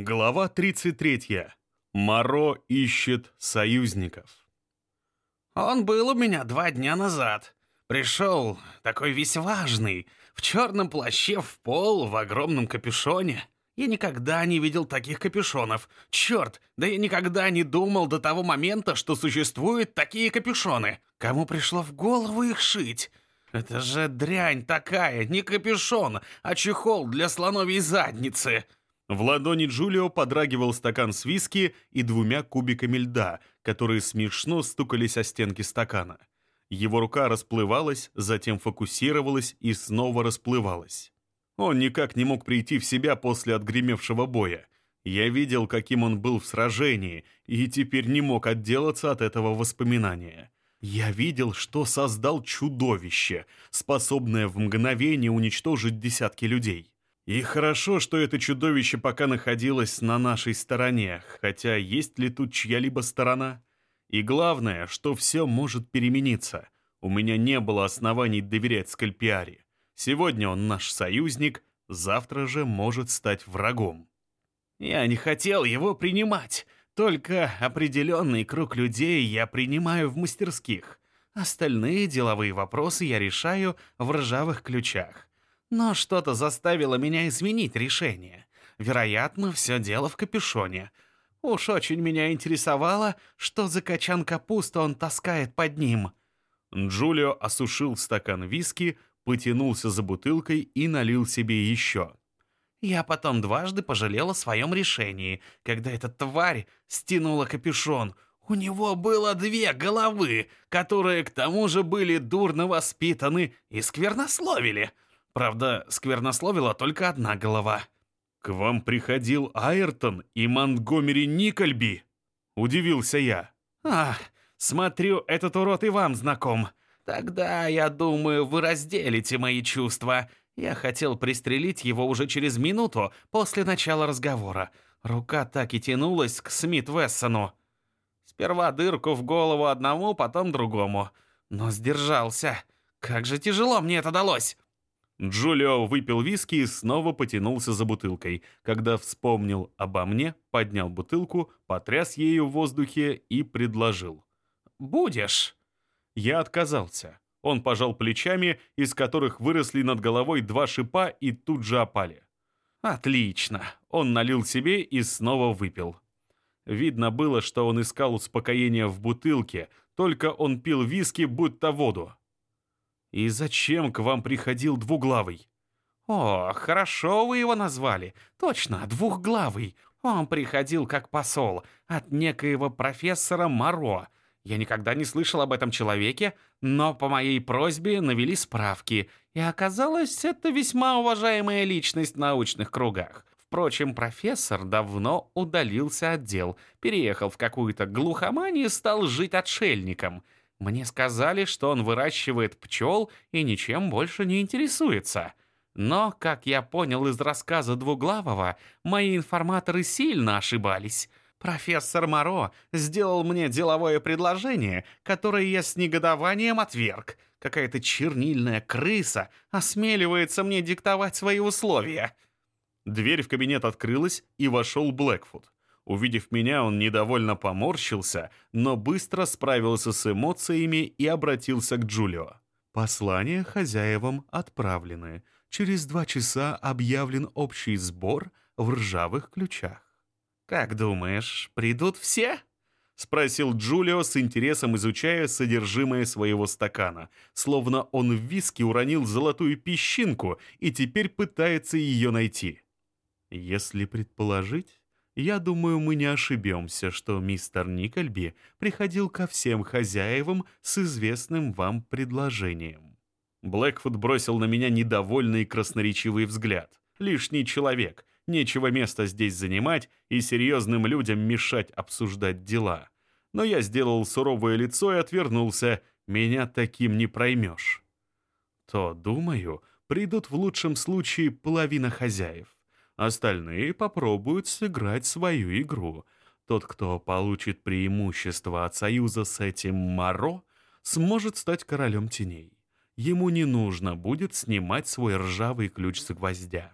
Глава 33. Моро ищет союзников. Он был у меня два дня назад. Пришел такой весь важный, в черном плаще в пол, в огромном капюшоне. Я никогда не видел таких капюшонов. Черт, да я никогда не думал до того момента, что существуют такие капюшоны. Кому пришло в голову их шить? Это же дрянь такая, не капюшон, а чехол для слоновьей задницы. В ладони Джулио подрагивал стакан с виски и двумя кубиками льда, которые смешно стукались о стенки стакана. Его рука расплывалась, затем фокусировалась и снова расплывалась. Он никак не мог прийти в себя после отгремевшего боя. Я видел, каким он был в сражении, и теперь не мог отделаться от этого воспоминания. Я видел, что создал чудовище, способное в мгновение уничтожить десятки людей. И хорошо, что это чудовище пока находилось на нашей стороне, хотя есть ли тут чья-либо сторона? И главное, что все может перемениться. У меня не было оснований доверять Скальпиаре. Сегодня он наш союзник, завтра же может стать врагом. Я не хотел его принимать. Только определенный круг людей я принимаю в мастерских. Остальные деловые вопросы я решаю в ржавых ключах. Но что-то заставило меня изменить решение. Вероятно, все дело в капюшоне. Уж очень меня интересовало, что за качан капусты он таскает под ним. Джулио осушил стакан виски, потянулся за бутылкой и налил себе еще. Я потом дважды пожалел о своем решении, когда эта тварь стянула капюшон. У него было две головы, которые к тому же были дурно воспитаны и сквернословили — Правда, сквернословила только одна голова. «К вам приходил Айртон и Монтгомери Никольби?» — удивился я. «Ах, смотрю, этот урод и вам знаком. Тогда, я думаю, вы разделите мои чувства. Я хотел пристрелить его уже через минуту после начала разговора. Рука так и тянулась к Смит Вессону. Сперва дырку в голову одному, потом другому. Но сдержался. Как же тяжело мне это далось!» Джулио выпил виски и снова потянулся за бутылкой. Когда вспомнил обо мне, поднял бутылку, потряс ею в воздухе и предложил. «Будешь?» Я отказался. Он пожал плечами, из которых выросли над головой два шипа и тут же опали. «Отлично!» Он налил себе и снова выпил. Видно было, что он искал успокоения в бутылке, только он пил виски, будто воду. «И зачем к вам приходил двуглавый?» «О, хорошо вы его назвали. Точно, двухглавый. Он приходил как посол от некоего профессора Моро. Я никогда не слышал об этом человеке, но по моей просьбе навели справки, и оказалось, это весьма уважаемая личность в научных кругах. Впрочем, профессор давно удалился от дел, переехал в какую-то глухомань и стал жить отшельником — мне сказали, что он выращивает пчел и ничем больше не интересуется. Но, как я понял из рассказа Двуглавого, мои информаторы сильно ошибались. Профессор Моро сделал мне деловое предложение, которое я с негодованием отверг. Какая-то чернильная крыса осмеливается мне диктовать свои условия. Дверь в кабинет открылась, и вошел Блэкфуд. Увидев меня, он недовольно поморщился, но быстро справился с эмоциями и обратился к Джулио. «Послания хозяевам отправлены. Через два часа объявлен общий сбор в ржавых ключах». «Как думаешь, придут все?» — спросил Джулио с интересом, изучая содержимое своего стакана, словно он в виски уронил золотую песчинку и теперь пытается ее найти. «Если предположить, я думаю, мы не ошибемся, что мистер Никольби приходил ко всем хозяевам с известным вам предложением». Блэкфуд бросил на меня недовольный красноречивый взгляд. «Лишний человек, нечего места здесь занимать и серьезным людям мешать обсуждать дела». Но я сделал суровое лицо и отвернулся. Меня таким не проймешь. То, думаю, придут в лучшем случае половина хозяев. Остальные попробуют сыграть свою игру. Тот, кто получит преимущество от союза с этим Маро, сможет стать королем теней. Ему не нужно будет снимать свой ржавый ключ с гвоздя.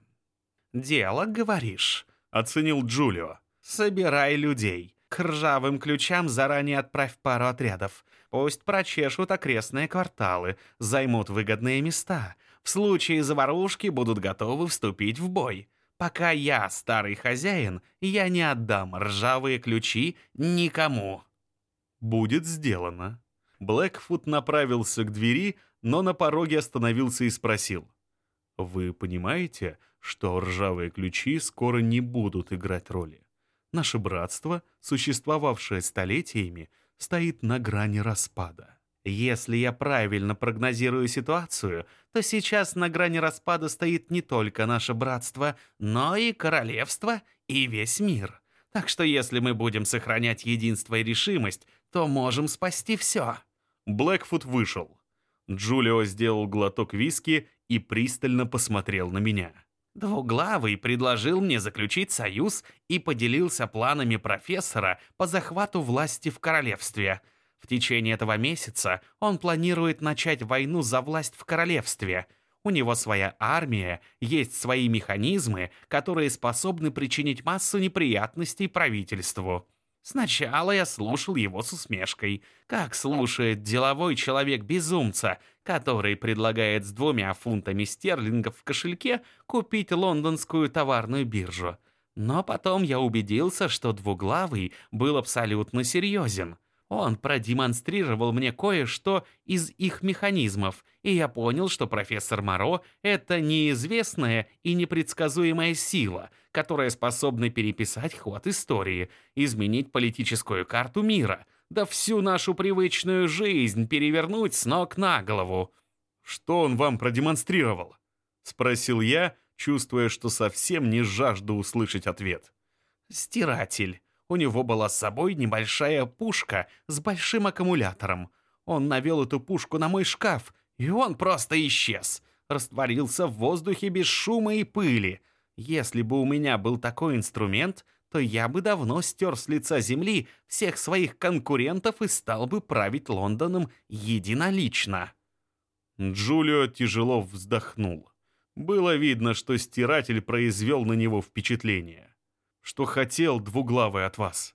«Дело, говоришь?» — оценил Джулио. «Собирай людей. К ржавым ключам заранее отправь пару отрядов. Пусть прочешут окрестные кварталы, займут выгодные места. В случае заварушки будут готовы вступить в бой. Пока я старый хозяин, я не отдам ржавые ключи никому». «Будет сделано». Блэкфут направился к двери, но на пороге остановился и спросил. «Вы понимаете, что ржавые ключи скоро не будут играть роли? Наше братство, существовавшее столетиями, стоит на грани распада. Если я правильно прогнозирую ситуацию, то сейчас на грани распада стоит не только наше братство, но и королевство и весь мир. Так что если мы будем сохранять единство и решимость, то можем спасти все». Блэкфут вышел. Джулио сделал глоток виски и пристально посмотрел на меня. Двуглавый предложил мне заключить союз и поделился планами профессора по захвату власти в королевстве. В течение этого месяца он планирует начать войну за власть в королевстве. У него своя армия, есть свои механизмы, которые способны причинить массу неприятностей правительству. Сначала я слушал его с усмешкой, как слушает деловой человек безумца, который предлагает с двумя фунтами стерлингов в кошельке купить лондонскую товарную биржу. Но потом я убедился, что двуглавый был абсолютно серьезен. Он продемонстрировал мне кое-что из их механизмов, и я понял, что профессор Моро — это неизвестная и непредсказуемая сила, которая способна переписать ход истории, изменить политическую карту мира, да всю нашу привычную жизнь перевернуть с ног на голову. «Что он вам продемонстрировал?» — спросил я, чувствуя, что совсем не жажду услышать ответ. «Стиратель». У него была с собой небольшая пушка с большим аккумулятором. Он навел эту пушку на мой шкаф, и он просто исчез. Растворился в воздухе без шума и пыли. Если бы у меня был такой инструмент, то я бы давно стер с лица земли всех своих конкурентов и стал бы править Лондоном единолично. Джулио тяжело вздохнул. Было видно, что стиратель произвел на него впечатление что хотел двуглавый от вас.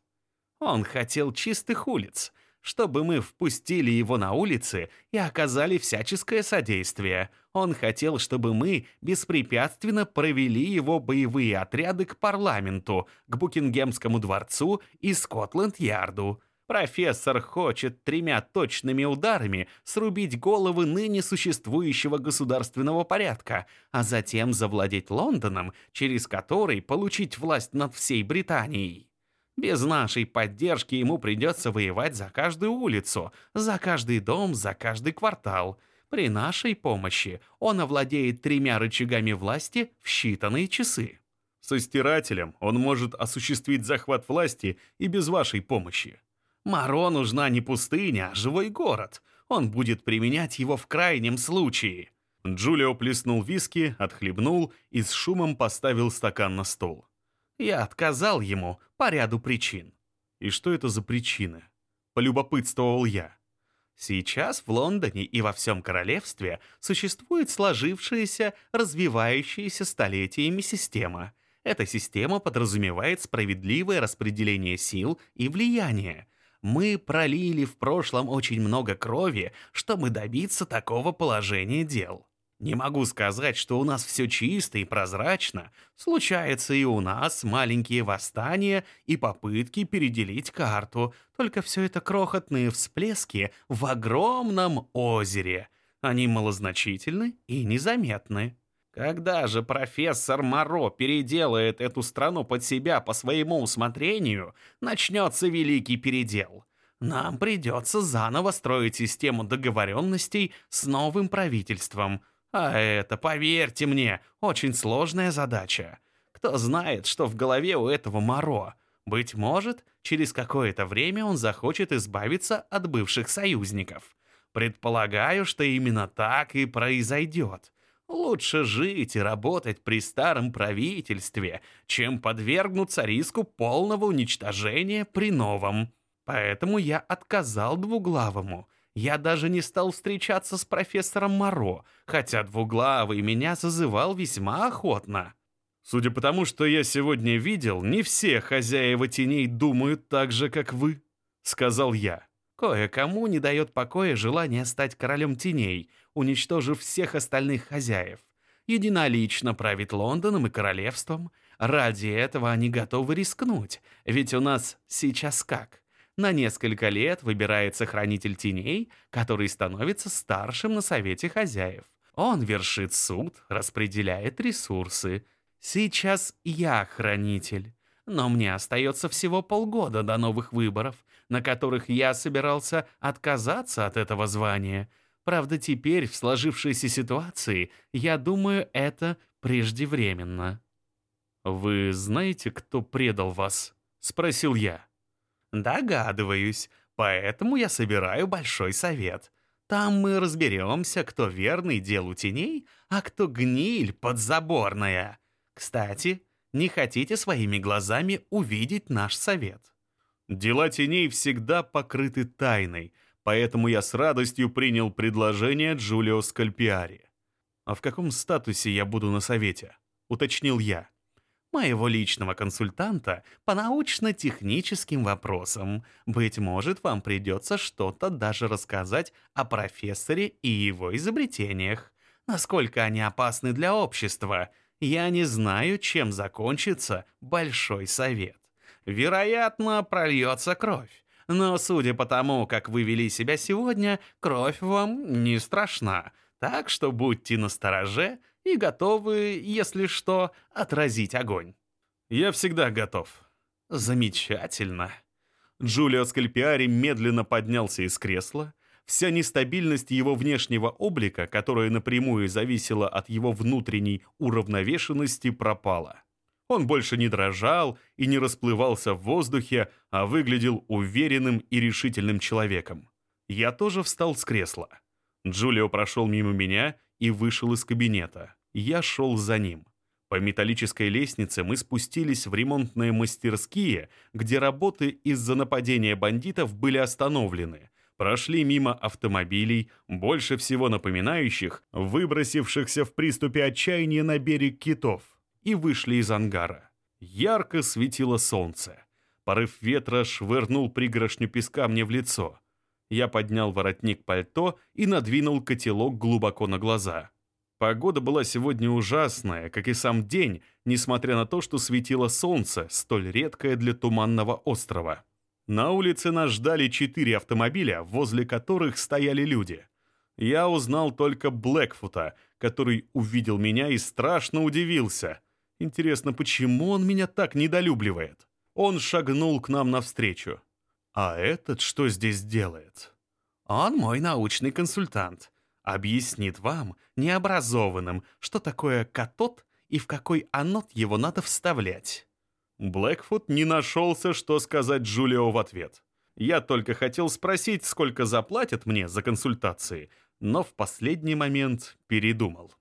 Он хотел чистых улиц, чтобы мы впустили его на улицы и оказали всяческое содействие. Он хотел, чтобы мы беспрепятственно провели его боевые отряды к парламенту, к Букингемскому дворцу и Скотланд-Ярду. Профессор хочет тремя точными ударами срубить головы ныне существующего государственного порядка, а затем завладеть Лондоном, через который получить власть над всей Британией. Без нашей поддержки ему придется воевать за каждую улицу, за каждый дом, за каждый квартал. При нашей помощи он овладеет тремя рычагами власти в считанные часы. Со стирателем он может осуществить захват власти и без вашей помощи. Маро нужна не пустыня, а живой город. Он будет применять его в крайнем случае». Джулио плеснул виски, отхлебнул и с шумом поставил стакан на стол. «Я отказал ему по ряду причин». «И что это за причины?» — полюбопытствовал я. Сейчас в Лондоне и во всем королевстве существует сложившаяся, развивающаяся столетиями система. Эта система подразумевает справедливое распределение сил и влияния, мы пролили в прошлом очень много крови, чтобы добиться такого положения дел. Не могу сказать, что у нас все чисто и прозрачно. Случается и у нас маленькие восстания и попытки переделить карту, только все это крохотные всплески в огромном озере. Они малозначительны и незаметны. Когда же профессор Моро переделает эту страну под себя по своему усмотрению, начнется великий передел. Нам придется заново строить систему договоренностей с новым правительством. А это, поверьте мне, очень сложная задача. Кто знает, что в голове у этого Моро. Быть может, через какое-то время он захочет избавиться от бывших союзников. Предполагаю, что именно так и произойдет. Лучше жить и работать при старом правительстве, чем подвергнуться риску полного уничтожения при новом. Поэтому я отказал двуглавому. Я даже не стал встречаться с профессором Моро, хотя двуглавый меня зазывал весьма охотно. Судя по тому, что я сегодня видел, не все хозяева теней думают так же, как вы, сказал я. Кое-кому не дает покоя желание стать королем теней, уничтожив всех остальных хозяев. Единолично править Лондоном и королевством. Ради этого они готовы рискнуть, ведь у нас сейчас как? На несколько лет выбирается хранитель теней, который становится старшим на совете хозяев. Он вершит суд, распределяет ресурсы. Сейчас я хранитель. Но мне остается всего полгода до новых выборов, на которых я собирался отказаться от этого звания. Правда, теперь, в сложившейся ситуации, я думаю, это преждевременно. «Вы знаете, кто предал вас?» — спросил я. Догадываюсь, поэтому я собираю большой совет. Там мы разберемся, кто верный делу теней, а кто гниль подзаборная. Кстати, не хотите своими глазами увидеть наш совет? Дела теней всегда покрыты тайной, поэтому я с радостью принял предложение Джулио Скальпиари. «А в каком статусе я буду на совете?» — уточнил я моего личного консультанта по научно-техническим вопросам. Быть может, вам придется что-то даже рассказать о профессоре и его изобретениях. Насколько они опасны для общества, я не знаю, чем закончится Большой Совет. Вероятно, прольется кровь. Но судя по тому, как вы вели себя сегодня, кровь вам не страшна. Так что будьте настороже и готовы, если что, отразить огонь. Я всегда готов. Замечательно. Джулио Скальпиари медленно поднялся из кресла. Вся нестабильность его внешнего облика, которая напрямую зависела от его внутренней уравновешенности, пропала. Он больше не дрожал и не расплывался в воздухе, а выглядел уверенным и решительным человеком. Я тоже встал с кресла. Джулио прошел мимо меня и вышел из кабинета. Я шел за ним. По металлической лестнице мы спустились в ремонтные мастерские, где работы из-за нападения бандитов были остановлены. Прошли мимо автомобилей, больше всего напоминающих выбросившихся в приступе отчаяния на берег китов, и вышли из ангара. Ярко светило солнце. Порыв ветра швырнул пригоршню песка мне в лицо. Я поднял воротник пальто и надвинул котелок глубоко на глаза. Погода была сегодня ужасная, как и сам день, несмотря на то, что светило солнце, столь редкое для Туманного острова. На улице нас ждали четыре автомобиля, возле которых стояли люди. Я узнал только Блэкфута, который увидел меня и страшно удивился. Интересно, почему он меня так недолюбливает? Он шагнул к нам навстречу. А этот что здесь делает? Он мой научный консультант. Объяснит вам, необразованным, что такое катод и в какой анод его надо вставлять. Блэкфут не нашелся, что сказать Джулио в ответ. Я только хотел спросить, сколько заплатят мне за консультации, но в последний момент передумал.